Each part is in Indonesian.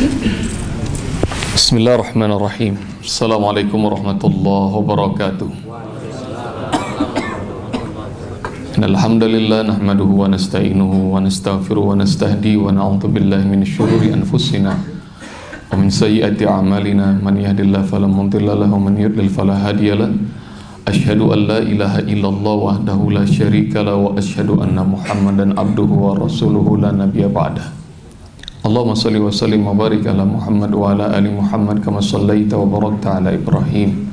Bismillahirrahmanirrahim. Assalamualaikum warahmatullahi wabarakatuh. Alhamdulillah nahmaduhu wa nasta'inuhu wa nastaghfiruhu wa nastahdi wa na'udzu billahi min syururi anfusina wa min sayyiati a'malina. Man yahdihillahu fala mudilla lahu wa man yudlil fala hadiya lahu. Ashhadu an la ilaha illallah wahdahu la syarika lahu wa ashhadu anna Muhammadan abduhu wa rasuluhu. La nabiyya ba'da Ali Muhammad kama sallaita wa barakta ala Ibrahim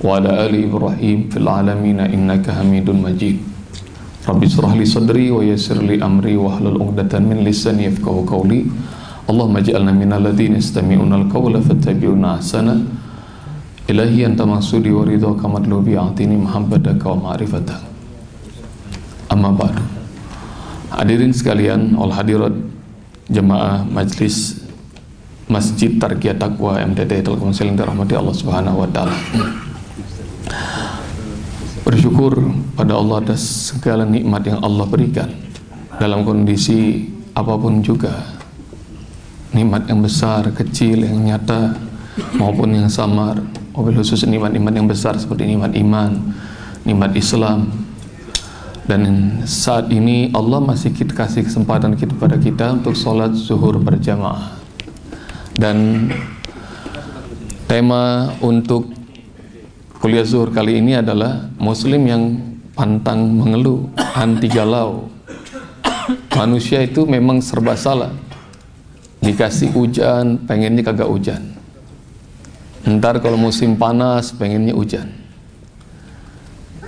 wa ala ali Ibrahim fil alamin innaka Hamidun Majid Rabbi surah li sadri wa yassir li amri wa hlul 'uqdatan min lisani yafqahu qawli. Allahumma ij'alna minal ladzina yastami'una al-qawla fattabi'una ahsana. Ilahi anta maksudi wa ridha kama madlubi atini mahabbataka wa ma'rifataka. Amma ba'du. Hadirin sekalian, all hadirat jemaah majlis Masjid Tarkiyah Taqwa MTT Telkomsel yang dirahmati Allah Subhanahu wa taala. Bersyukur pada Allah atas segala nikmat yang Allah berikan. Dalam kondisi apa pun juga nikmat yang besar, kecil, yang nyata maupun yang samar mobil khusus nikmat-nikmat yang besar seperti nikmat iman nikmat Islam dan saat ini Allah masih kita kasih kesempatan kita pada kita untuk sholat zuhur berjamaah dan tema untuk Kuliah zuhur kali ini adalah muslim yang pantang mengeluh, anti galau. Manusia itu memang serba salah. Dikasih hujan, pengennya kagak hujan. Ntar kalau musim panas, pengennya hujan.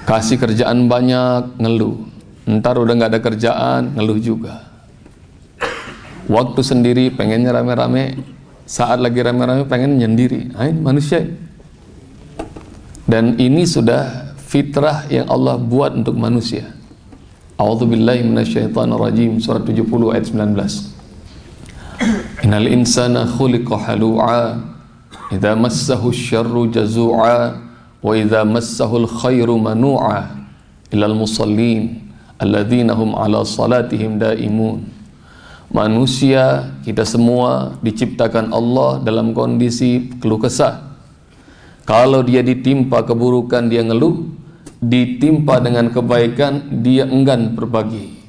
Kasih kerjaan banyak, ngeluh. Ntar udah nggak ada kerjaan, ngeluh juga. Waktu sendiri, pengennya rame-rame. Saat lagi rame-rame, pengen nyendiri. Nah, ini manusia dan ini sudah fitrah yang Allah buat untuk manusia. A'udzubillahi minasyaitonirrajim surat 70 ayat 19. Innal insana khuliqa halu'a idza massahu syarru jazu'a wa idza massahu khairu ilal musallin alladzina hum ala salatihim daimun. Manusia kita semua diciptakan Allah dalam kondisi keluh kesah kalau dia ditimpa keburukan dia ngeluh, ditimpa dengan kebaikan dia enggan berbagi.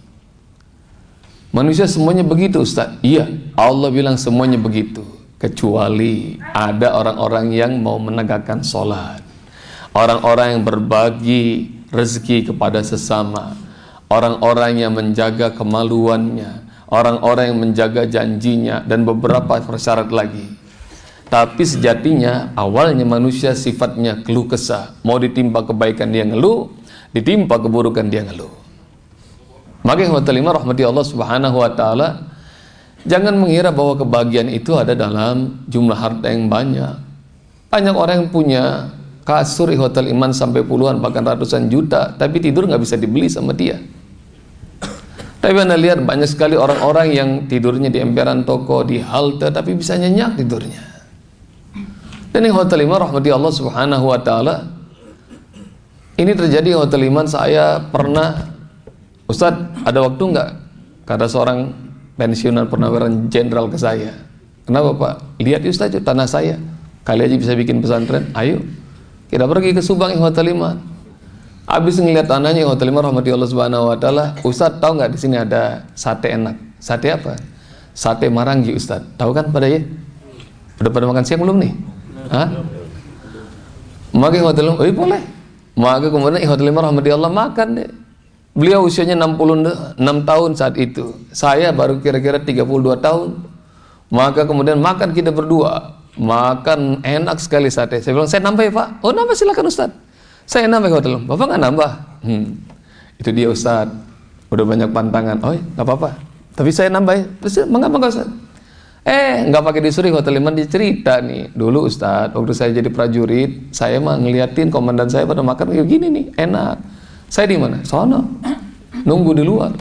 Manusia semuanya begitu Ustaz. Iya, Allah bilang semuanya begitu. Kecuali ada orang-orang yang mau menegakkan sholat. Orang-orang yang berbagi rezeki kepada sesama. Orang-orang yang menjaga kemaluannya. Orang-orang yang menjaga janjinya. Dan beberapa persyarat lagi. Tapi sejatinya awalnya manusia sifatnya keluh kesah. Mau ditimpa kebaikan dia ngeluh, ditimpa keburukan dia ngeluh. Maka yang lima rahmati Allah subhanahu wa ta'ala Jangan mengira bahwa kebahagiaan itu ada dalam jumlah harta yang banyak Banyak orang yang punya kasur di hotel iman sampai puluhan bahkan ratusan juta. Tapi tidur nggak bisa dibeli sama dia. Tapi anda lihat banyak sekali orang-orang yang tidurnya di emperan toko, di halte Tapi bisa nyenyak tidurnya. Dan yang hotel iman rahmati Allah subhanahu wa ta'ala Ini terjadi hotel iman saya pernah Ustadz ada waktu nggak? Kata seorang pensiunan pernawiran jenderal ke saya. Kenapa Pak? Lihat Ustadz tanah saya. Kali aja bisa bikin pesantren. Ayo Kita pergi ke Subang yang hotel iman Habis ngeliat tanahnya yang hotel iman rahmati Allah subhanahu wa ta'ala Ustadz tahu nggak di sini ada sate enak Sate apa? Sate Marangi Ustadz Tahu kan pada ya? Udah pada makan siang belum nih? Hah? Maka hotel oh iya boleh. Maka kemudian hotel rahmati Allah makan deh. Beliau usianya 66 tahun saat itu. Saya baru kira-kira 32 tahun. Maka kemudian makan kita berdua. Makan enak sekali sate. Saya bilang, saya nambah ya Pak. Oh nambah silakan Ustaz. Saya nambah hotel. Bapak nggak nambah? Hmm. Itu dia Ustaz. Udah banyak pantangan. Oh nggak apa-apa. Tapi saya nambah ya. Mengapa nggak Ustaz? Eh, nggak pakai disuruh hotel iman dicerita nih. Dulu Ustadz, waktu saya jadi prajurit, saya mah ngeliatin komandan saya pada makan kayak gini nih, enak. Saya di mana? Sono. Nunggu di luar.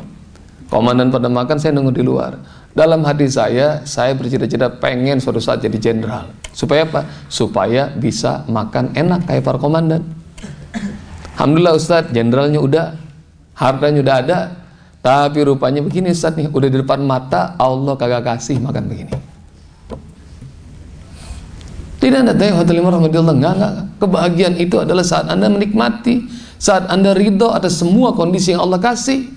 Komandan pada makan, saya nunggu di luar. Dalam hati saya, saya bercita-cita pengen suatu saat jadi jenderal. Supaya apa? Supaya bisa makan enak kayak para komandan. Alhamdulillah Ustadz, jenderalnya udah, hartanya udah ada, tapi rupanya begini Ustaz nih, udah di depan mata Allah kagak kasih makan begini. Tidak ada tanya hotel lima enggak, enggak. Kebahagiaan itu adalah saat Anda menikmati, saat Anda ridho atas semua kondisi yang Allah kasih.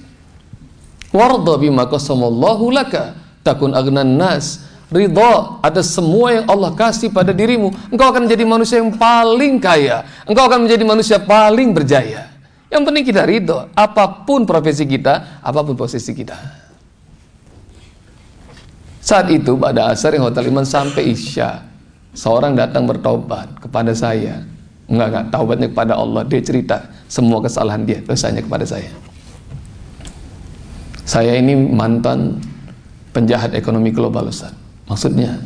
Warda bima qasamallahu laka takun agnan nas. Ridho atas semua yang Allah kasih pada dirimu. Engkau akan menjadi manusia yang paling kaya. Engkau akan menjadi manusia paling berjaya. Yang penting kita ridho. Apa pun profesi kita, apa pun posisi kita. Saat itu pada asar yang Hotel Iman sampai Isya seorang datang bertobat kepada saya enggak enggak taubatnya kepada Allah dia cerita semua kesalahan dia dosanya kepada saya saya ini mantan penjahat ekonomi global Ustaz maksudnya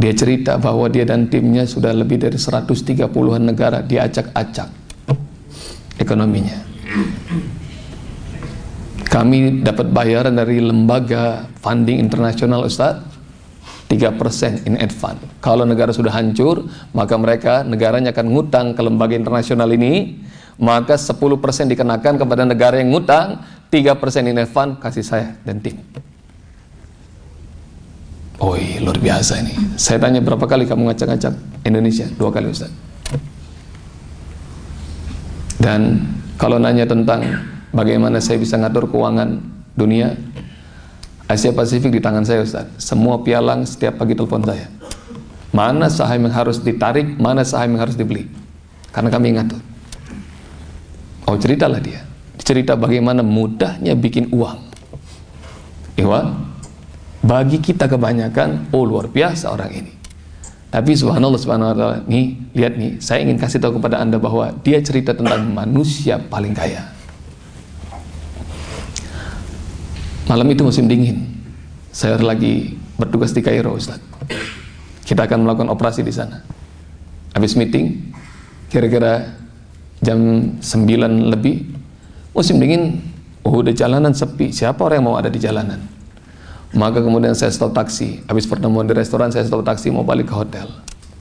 dia cerita bahwa dia dan timnya sudah lebih dari 130-an negara diacak-acak ekonominya kami dapat bayaran dari lembaga funding internasional Ustaz 3% in advance. Kalau negara sudah hancur, maka mereka negaranya akan ngutang ke lembaga internasional ini, maka 10% dikenakan kepada negara yang ngutang, 3% in advance kasih saya dan tim. Oh luar biasa ini. Saya tanya berapa kali kamu ngacak-ngacak Indonesia? Dua kali Ustaz. Dan kalau nanya tentang bagaimana saya bisa ngatur keuangan dunia, Asia Pasifik di tangan saya Ustaz. Semua pialang setiap pagi telepon saya. Mana saham yang harus ditarik, mana saham yang harus dibeli. Karena kami ngatur. Oh ceritalah dia. Cerita bagaimana mudahnya bikin uang. Iwa, bagi kita kebanyakan, oh luar biasa orang ini. Tapi subhanallah subhanahu wa ta'ala, nih, lihat nih, saya ingin kasih tahu kepada anda bahwa dia cerita tentang manusia paling kaya. Malam itu musim dingin. Saya lagi bertugas di Kairo, Ustaz. Kita akan melakukan operasi di sana. Habis meeting, kira-kira jam 9 lebih, musim dingin, oh udah jalanan sepi. Siapa orang yang mau ada di jalanan? Maka kemudian saya stop taksi. Habis pertemuan di restoran, saya stop taksi mau balik ke hotel.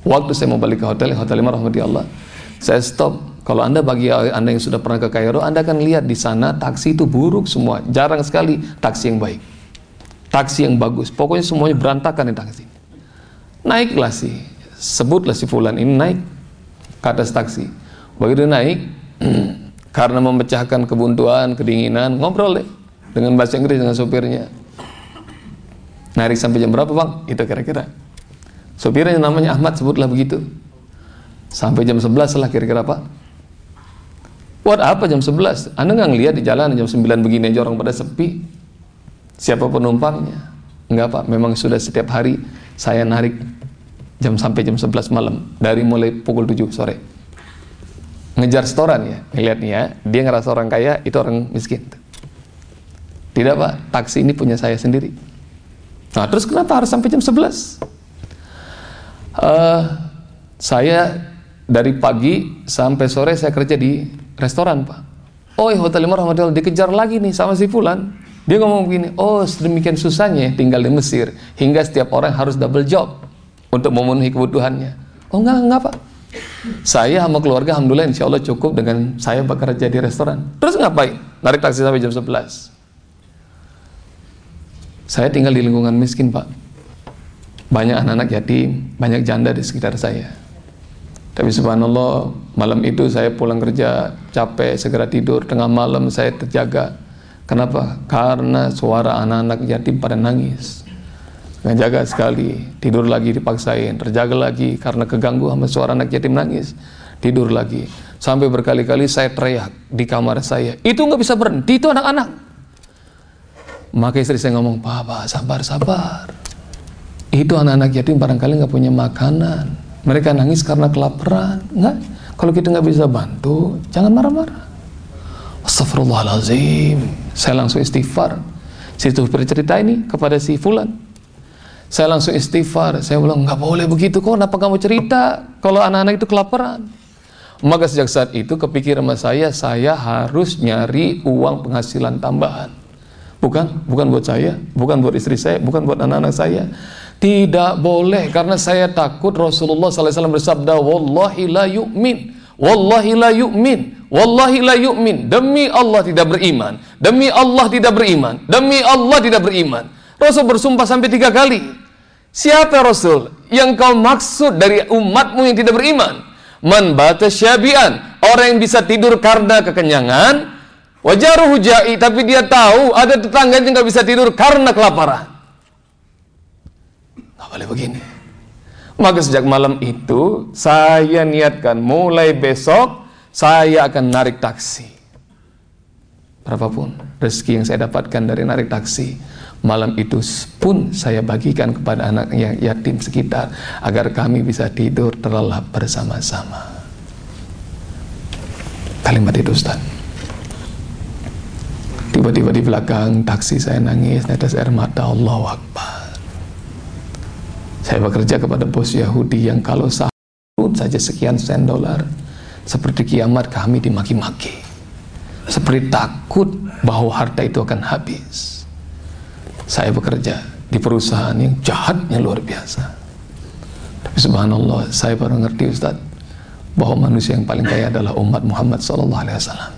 Waktu saya mau balik ke hotel, hotel lima rahmati Allah, saya stop kalau Anda bagi Anda yang sudah pernah ke Kairo, Anda akan lihat di sana taksi itu buruk semua. Jarang sekali taksi yang baik. Taksi yang bagus. Pokoknya semuanya berantakan di taksi. Naiklah sih. Sebutlah si fulan ini naik ke atas taksi. Begitu naik, karena memecahkan kebuntuan, kedinginan, ngobrol deh dengan bahasa Inggris dengan sopirnya. Narik sampai jam berapa bang? Itu kira-kira. Sopirnya namanya Ahmad, sebutlah begitu. Sampai jam 11 lah kira-kira Pak. Buat apa jam 11? Anda nggak ngelihat di jalan jam 9 begini aja orang pada sepi. Siapa penumpangnya? Enggak Pak, memang sudah setiap hari saya narik jam sampai jam 11 malam dari mulai pukul 7 sore. Ngejar setoran ya, nih ya, dia ngerasa orang kaya, itu orang miskin. Tidak Pak, taksi ini punya saya sendiri. Nah terus kenapa harus sampai jam 11? Uh, eh, saya dari pagi sampai sore saya kerja di restoran pak oh ya hotel lima rahmatullah dikejar lagi nih sama si Fulan dia ngomong begini oh sedemikian susahnya tinggal di Mesir hingga setiap orang harus double job untuk memenuhi kebutuhannya oh enggak enggak pak saya sama keluarga alhamdulillah insya Allah cukup dengan saya bekerja di restoran terus ngapain narik taksi sampai jam 11 saya tinggal di lingkungan miskin pak banyak anak-anak yatim banyak janda di sekitar saya tapi subhanallah malam itu saya pulang kerja capek segera tidur tengah malam saya terjaga. Kenapa? Karena suara anak-anak yatim pada nangis. Ngejaga sekali, tidur lagi dipaksain, terjaga lagi karena keganggu sama suara anak yatim nangis. Tidur lagi. Sampai berkali-kali saya teriak di kamar saya. Itu nggak bisa berhenti, itu anak-anak. Maka istri saya ngomong, Papa sabar, sabar. Itu anak-anak yatim barangkali nggak punya makanan mereka nangis karena kelaparan. Enggak. Kalau kita nggak bisa bantu, jangan marah-marah. Astagfirullahalazim. Saya langsung istighfar. Situ bercerita ini kepada si Fulan. Saya langsung istighfar. Saya bilang, nggak boleh begitu kok. Kenapa kamu cerita kalau anak-anak itu kelaparan? Maka sejak saat itu kepikiran sama saya, saya harus nyari uang penghasilan tambahan. Bukan, bukan buat saya, bukan buat istri saya, bukan buat anak-anak saya. Tidak boleh karena saya takut Rasulullah SAW bersabda wallahi la yu'min wallahi la yu'min wallahi la yu'min demi Allah tidak beriman demi Allah tidak beriman demi Allah tidak beriman Rasul bersumpah sampai tiga kali siapa Rasul yang kau maksud dari umatmu yang tidak beriman. Man bata syabian, orang yang bisa tidur karena kekenyangan, wajaruhu ja'i, tapi dia tahu ada tetangga yang nggak bisa tidur karena kelaparan. Nggak boleh begini. Maka sejak malam itu saya niatkan mulai besok saya akan narik taksi. Berapapun rezeki yang saya dapatkan dari narik taksi, Malam itu pun saya bagikan kepada anak yang yatim sekitar agar kami bisa tidur terlelap bersama-sama. Kalimat itu Ustaz. Tiba-tiba di belakang taksi saya nangis, netes air mata Allah Akbar. Saya bekerja kepada bos Yahudi yang kalau sahur saja sekian sen dolar, seperti kiamat kami dimaki-maki. Seperti takut bahwa harta itu akan habis saya bekerja di perusahaan yang jahatnya luar biasa. Tapi subhanallah, saya baru ngerti Ustaz bahwa manusia yang paling kaya adalah umat Muhammad sallallahu alaihi wasallam.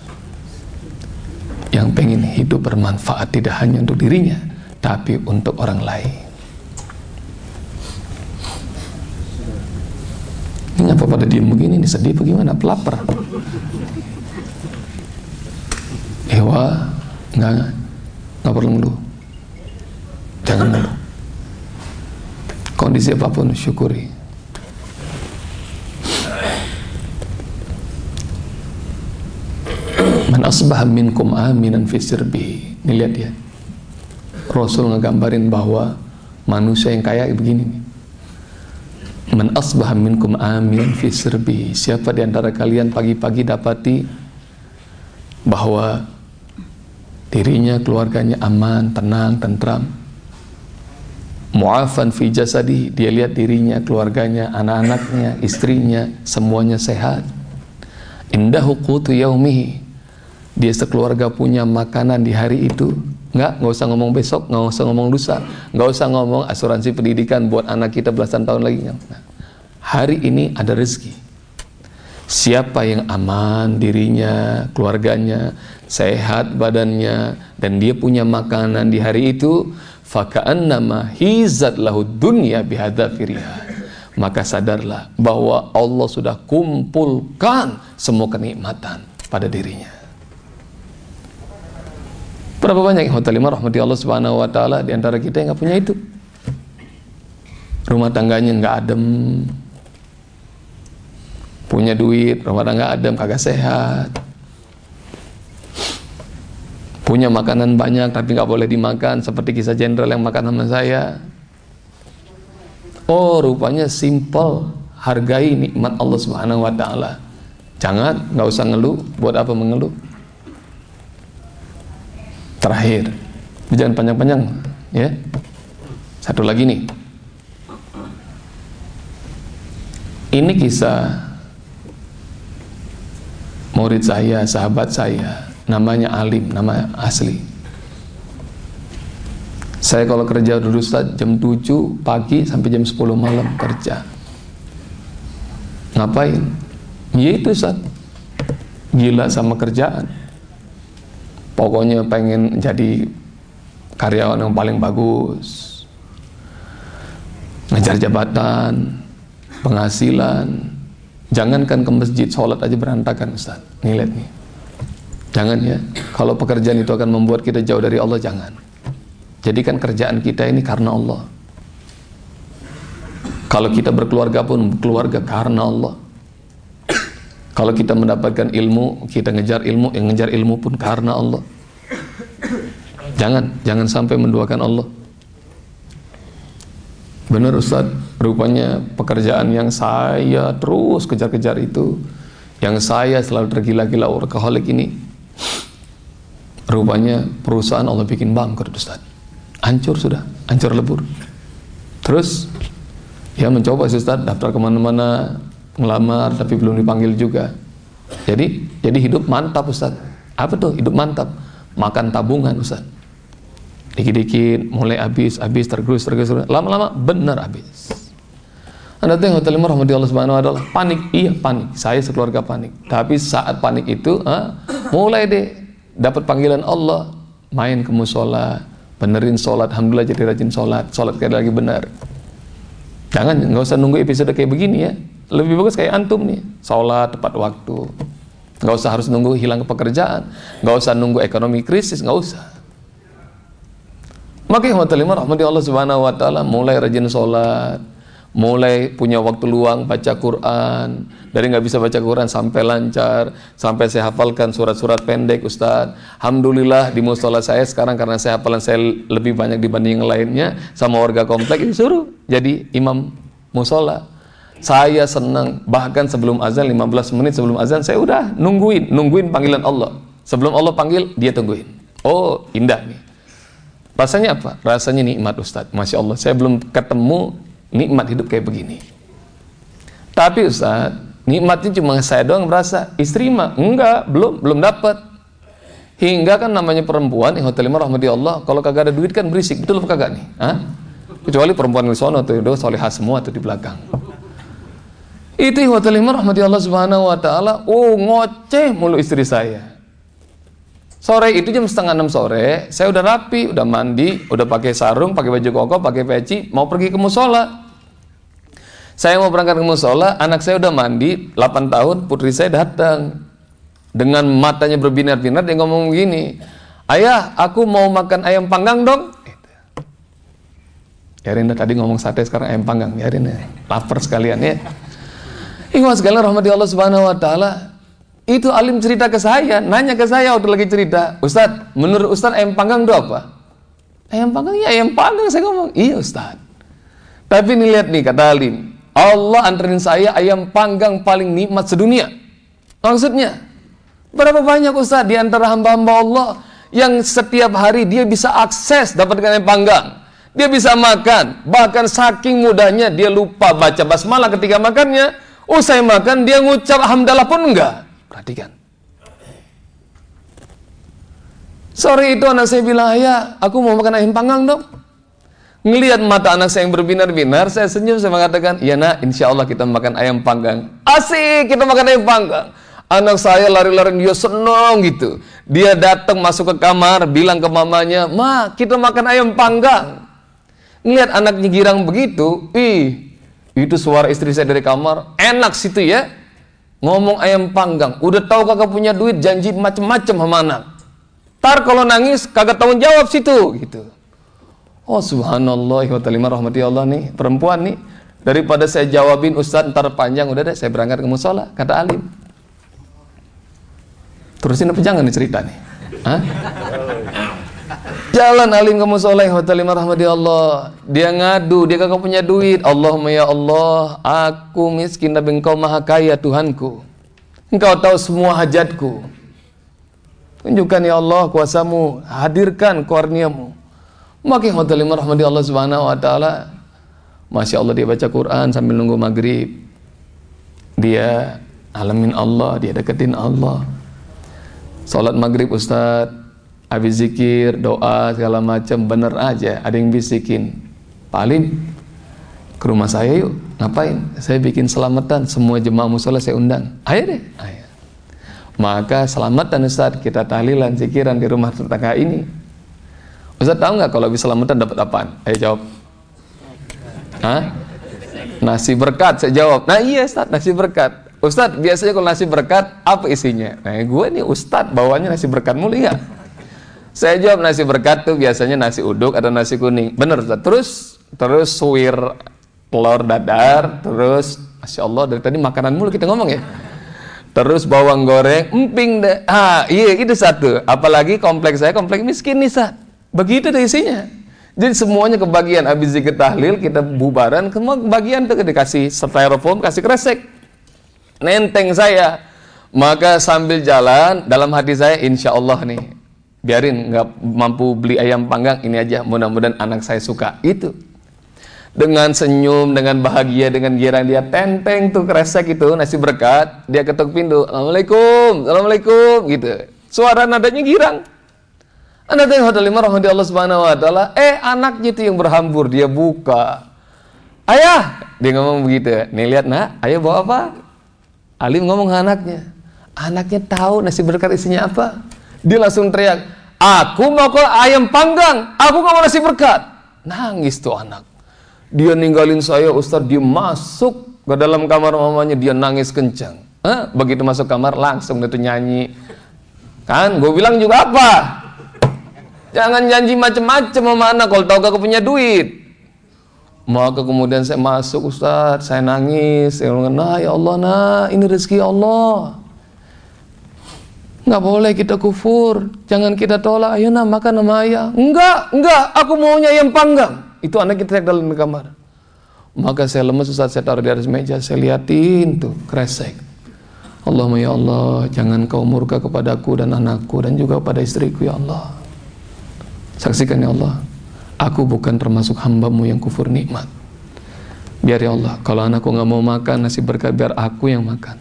Yang pengen hidup bermanfaat tidak hanya untuk dirinya, tapi untuk orang lain. Ini apa pada diem begini ini sedih bagaimana? Pelapar. Ewa, enggak, enggak perlu ngeluh. Jangan ngeluh. Kondisi apa pun syukuri. Man asbah minkum aminan fi sirbi. Ini lihat ya. Rasul ngegambarin bahwa manusia yang kaya begini nih. Man asbah minkum aminan fi sirbi. Siapa di antara kalian pagi-pagi dapati bahwa dirinya, keluarganya aman, tenang, tentram, mu'afan fi jasadi dia lihat dirinya keluarganya anak-anaknya istrinya semuanya sehat. Indahu qutu yaumihi. Dia sekeluarga punya makanan di hari itu. Nggak nggak usah ngomong besok nggak usah ngomong lusa nggak usah ngomong asuransi pendidikan buat anak kita belasan tahun lagi. Nah, hari ini ada rezeki. Siapa yang aman dirinya keluarganya sehat badannya dan dia punya makanan di hari itu faka'annama hizat lahu dunya bihadzafiriha maka sadarlah bahwa Allah sudah kumpulkan semua kenikmatan pada dirinya. Berapa banyak hotel lima? Rahmati Allah subhanahu wa ta'ala di antara kita yang nggak punya itu. Rumah tangganya nggak adem. Punya duit rumah tangga adem kagak sehat punya makanan banyak tapi nggak boleh dimakan. Seperti kisah jenderal yang makan sama saya. Oh rupanya simple hargai nikmat Allah subhanahu wa ta'ala. Jangan nggak usah ngeluh. Buat apa mengeluh? Terakhir. Jangan panjang-panjang ya. Satu lagi nih. Ini kisah murid saya sahabat saya namanya alim, nama asli. Saya kalau kerja dulu Ustaz, jam 7 pagi sampai jam 10 malam kerja. Ngapain? Ya itu Ustaz. Gila sama kerjaan. Pokoknya pengen jadi karyawan yang paling bagus. Ngejar jabatan, penghasilan. Jangankan ke masjid, sholat aja berantakan Ustaz. Nih lihat nih. Jangan ya. Kalau pekerjaan itu akan membuat kita jauh dari Allah, jangan. Jadikan kerjaan kita ini karena Allah. Kalau kita berkeluarga pun keluarga karena Allah. Kalau kita mendapatkan ilmu, kita ngejar ilmu, yang ngejar ilmu pun karena Allah. Jangan, jangan sampai menduakan Allah. Benar Ustaz, rupanya pekerjaan yang saya terus kejar-kejar itu, yang saya selalu tergila-gila workaholic ini, Rupanya perusahaan Allah bikin bangkrut Ustaz. Hancur sudah, hancur lebur. Terus ya mencoba Ustaz daftar ke mana-mana ngelamar tapi belum dipanggil juga. Jadi jadi hidup mantap Ustaz. Apa tuh hidup mantap? Makan tabungan Ustaz. Dikit-dikit mulai habis, habis tergerus, tergerus, lama-lama benar habis. Anda tengok telimah rahmati Allah subhanahu wa ta'ala Panik, iya panik Saya sekeluarga panik Tapi saat panik itu ah, Mulai deh dapat panggilan Allah main ke musola benerin sholat alhamdulillah jadi rajin sholat sholat kayak lagi benar Jangan nggak usah nunggu episode kayak begini ya. Lebih bagus kayak antum nih, sholat tepat waktu. Nggak usah harus nunggu hilang pekerjaan, nggak usah nunggu ekonomi krisis, nggak usah. Maka yang rahmati Allah Subhanahu wa taala mulai rajin sholat, mulai punya waktu luang baca Quran, dari nggak bisa baca Quran sampai lancar, sampai saya hafalkan surat-surat pendek Ustaz. Alhamdulillah di musola saya sekarang karena saya hafalan saya lebih banyak dibanding yang lainnya sama warga komplek disuruh jadi imam musola. Saya senang bahkan sebelum azan 15 menit sebelum azan saya udah nungguin, nungguin panggilan Allah. Sebelum Allah panggil dia tungguin. Oh, indah nih. Rasanya apa? Rasanya nikmat Ustadz. Masya Allah, saya belum ketemu nikmat hidup kayak begini. Tapi Ustadz, nikmatnya cuma saya doang merasa. Istri mah enggak, belum, belum dapat. Hingga kan namanya perempuan, hotel lima rahmati Allah, kalau kagak ada duit kan berisik, betul apa kagak nih? Hah? Kecuali perempuan di sono tuh, itu solehah semua tuh di belakang. Itu hotel lima rahmati Allah subhanahu wa ta'ala, oh ngoceh mulu istri saya. Sore itu jam setengah enam sore, saya udah rapi, udah mandi, udah pakai sarung, pakai baju koko, pakai peci, mau pergi ke musola. Saya mau berangkat ke musola, anak saya udah mandi, 8 tahun, putri saya datang. Dengan matanya berbinar-binar, dia ngomong begini, Ayah, aku mau makan ayam panggang dong. Biarin tadi ngomong sate, sekarang ayam panggang. Biarin ya, lapar sekalian ya. Ikhwan sekalian rahmati Allah subhanahu wa ta'ala itu alim cerita ke saya, nanya ke saya waktu lagi cerita, Ustadz, menurut Ustadz ayam panggang itu apa? Ayam panggang ya ayam panggang saya ngomong, iya Ustadz. Tapi nih lihat nih kata alim, Allah anterin saya ayam panggang paling nikmat sedunia. Maksudnya, berapa banyak Ustadz di antara hamba-hamba Allah yang setiap hari dia bisa akses dapatkan ayam panggang. Dia bisa makan, bahkan saking mudahnya dia lupa baca basmalah ketika makannya. Usai makan dia ngucap hamdalah pun enggak. Perhatikan. Sore itu anak saya bilang, ayah, aku mau makan ayam panggang dong. Ngelihat mata anak saya yang berbinar-binar, saya senyum, saya mengatakan, iya nak, insya Allah kita makan ayam panggang. Asik, kita makan ayam panggang. Anak saya lari-lari, dia senang gitu. Dia datang masuk ke kamar, bilang ke mamanya, ma, kita makan ayam panggang. Ngelihat anaknya girang begitu, ih, itu suara istri saya dari kamar, enak situ ya ngomong ayam panggang, udah tahu kagak punya duit, janji macem-macem sama anak. Tar kalau nangis kagak tahu jawab situ, gitu. Oh subhanallah, wa ta'ala rahmati Allah nih, perempuan nih. Daripada saya jawabin Ustaz ntar panjang, udah deh saya berangkat ke musola, kata Alim. Terusin apa jangan nih cerita nih? Hah? Jalan alim kamu soleh lima rahmati Allah. Dia ngadu, dia kagak punya duit. Allahumma ya Allah, aku miskin tapi engkau maha kaya Tuhanku. Engkau tahu semua hajatku. Tunjukkan ya Allah kuasamu, hadirkan kurniamu. Maka hotel lima rahmati Allah subhanahu wa ta'ala. Masya Allah dia baca Quran sambil nunggu maghrib. Dia alamin Allah, dia deketin Allah. Salat maghrib Ustadz habis zikir, doa segala macam bener aja. Ada yang bisikin, paling ke rumah saya yuk. Ngapain? Saya bikin selamatan semua jemaah musola saya undang. Ayo deh. Ayo. Maka selamatan Ustaz kita tahlilan zikiran di rumah tetangga ini. Ustaz tahu nggak kalau bisa selamatan dapat apaan? Ayo jawab. Hah? Nasi berkat saya jawab. Nah iya Ustaz nasi berkat. Ustaz biasanya kalau nasi berkat apa isinya? Nah gue nih Ustaz bawanya nasi berkat mulia. Saya jawab nasi berkat tuh biasanya nasi uduk atau nasi kuning. Bener, terus terus suwir telur dadar, terus masya Allah dari tadi makanan mulu kita ngomong ya. Terus bawang goreng, emping deh. Ah iya itu satu. Apalagi kompleks saya kompleks miskin nih sa. Begitu deh isinya. Jadi semuanya kebagian habis zikir tahlil kita bubaran, semua kebagian tuh dikasih styrofoam, kasih kresek. Nenteng saya. Maka sambil jalan dalam hati saya insya Allah nih biarin nggak mampu beli ayam panggang ini aja mudah-mudahan anak saya suka. Itu. Dengan senyum dengan bahagia dengan girang dia tenteng tuh kresek itu nasi berkat dia ketuk pintu assalamualaikum assalamualaikum gitu. Suara nadanya girang. Anak yang hotel lima rahmati Allah subhanahu wa taala. Eh anaknya itu yang berhambur dia buka. Ayah dia ngomong begitu. Nih lihat nak. Ayah bawa apa? Alim ngomong anaknya. Anaknya tahu nasi berkat isinya apa. Dia langsung teriak Aku mau ayam panggang, aku gak mau nasi berkat. Nangis tuh anak. Dia ninggalin saya Ustaz, dia masuk ke dalam kamar mamanya, dia nangis kencang. Hah? Begitu masuk kamar langsung itu nyanyi. Kan, gue bilang juga apa? Jangan janji macam-macam sama anak kalau tahu gak punya duit. Maka kemudian saya masuk Ustaz, saya nangis, saya bilang, nah ya Allah nah, ini rezeki Allah. Nggak boleh kita kufur, jangan kita tolak, ayo nah makan sama ayah. Enggak, enggak, aku maunya yang panggang. Itu anak kita dalam kamar. Maka saya lemes saat saya taruh di atas meja, saya liatin tuh kresek. Allahumma ya Allah, jangan kau murka kepadaku dan anakku dan juga pada istriku ya Allah. Saksikan ya Allah, aku bukan termasuk hambamu yang kufur nikmat. Biar ya Allah, kalau anakku nggak mau makan nasi berkat, biar aku yang makan.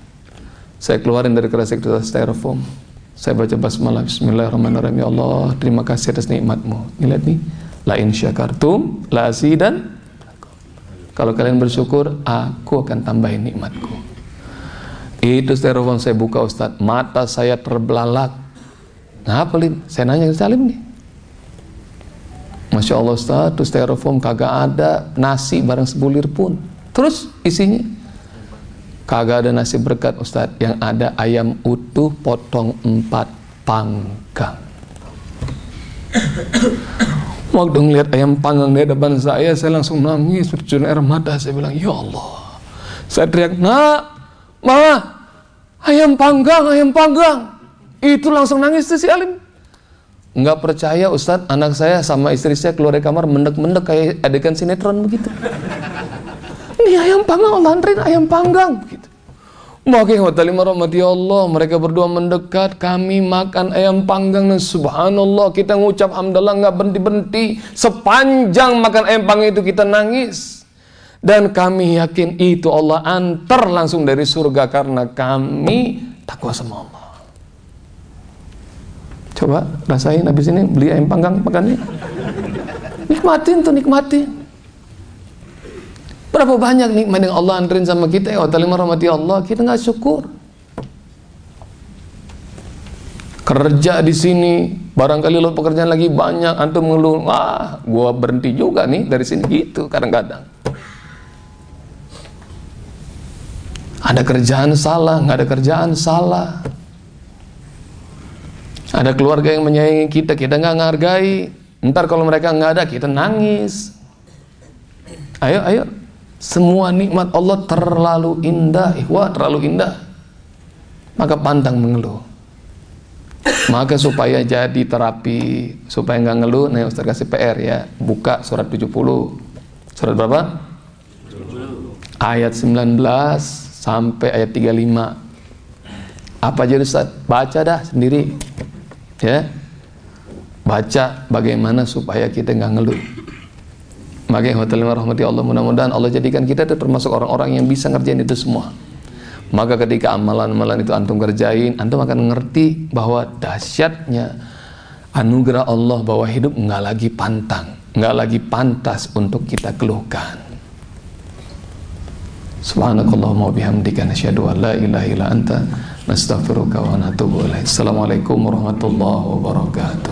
Saya keluarin dari kresek itu styrofoam. Saya baca basmalah. Bismillahirrahmanirrahim. Ya Allah terima kasih atas nikmatmu. Lihat nih. La in syakartum La dan Kalau kalian bersyukur Aku akan tambahin nikmatku. Itu styrofoam saya buka Ustaz. Mata saya terbelalak. Ngapa Lin? Saya nanya ke Salim nih. Masya Allah Ustaz Itu styrofoam kagak ada. Nasi barang sebulir pun. Terus isinya Kagak ada nasi berkat Ustaz Yang ada ayam utuh potong empat panggang. Waktu ngeliat ayam panggang di depan saya Saya langsung nangis bercurah air mata. Saya bilang Ya Allah. Saya teriak Nak Ma Ayam panggang Ayam panggang. Itu langsung nangis tuh si Alim. Nggak percaya Ustaz Anak saya sama istri saya keluar dari kamar Mendek-mendek kayak adegan sinetron begitu ini ayam panggang Allah anterin ayam panggang gitu. Maka hotel rahmati Allah mereka berdua mendekat kami makan ayam panggang. Dan subhanallah kita ngucap hamdalah nggak berhenti-berhenti. Sepanjang makan ayam panggang itu kita nangis. Dan kami yakin itu Allah antar langsung dari surga karena kami takwa sama Allah. Coba rasain habis ini beli ayam panggang makannya. Nikmatin tuh nikmatin Berapa banyak nikmat yang Allah anterin sama kita ya Allah rahmati Allah, kita nggak syukur. Kerja di sini, barangkali lo pekerjaan lagi banyak, antum ngeluh, wah, gua berhenti juga nih dari sini gitu kadang-kadang. Ada kerjaan salah, nggak ada kerjaan salah. Ada keluarga yang menyayangi kita, kita nggak menghargai. Ntar kalau mereka nggak ada, kita nangis. Ayo, ayo, semua nikmat Allah terlalu indah, ihwa terlalu indah. Maka pantang mengeluh. Maka supaya jadi terapi, supaya nggak ngeluh, nih Ustaz kasih PR ya, buka surat 70. Surat berapa? 70. Ayat 19 sampai ayat 35. Apa aja Ustaz? Baca dah sendiri. Ya. Baca bagaimana supaya kita nggak ngeluh. Maka yang hotel rahmati Allah mudah-mudahan Allah jadikan kita termasuk orang-orang yang bisa ngerjain itu semua. Maka ketika amalan-amalan itu antum kerjain, antum akan ngerti bahwa dahsyatnya anugerah Allah bahwa hidup nggak lagi pantang, nggak lagi pantas untuk kita keluhkan. Subhanakallahumma bihamdika nasyhadu an la ilaha illa anta nastaghfiruka wa natubu ilaik. Assalamualaikum warahmatullahi wabarakatuh.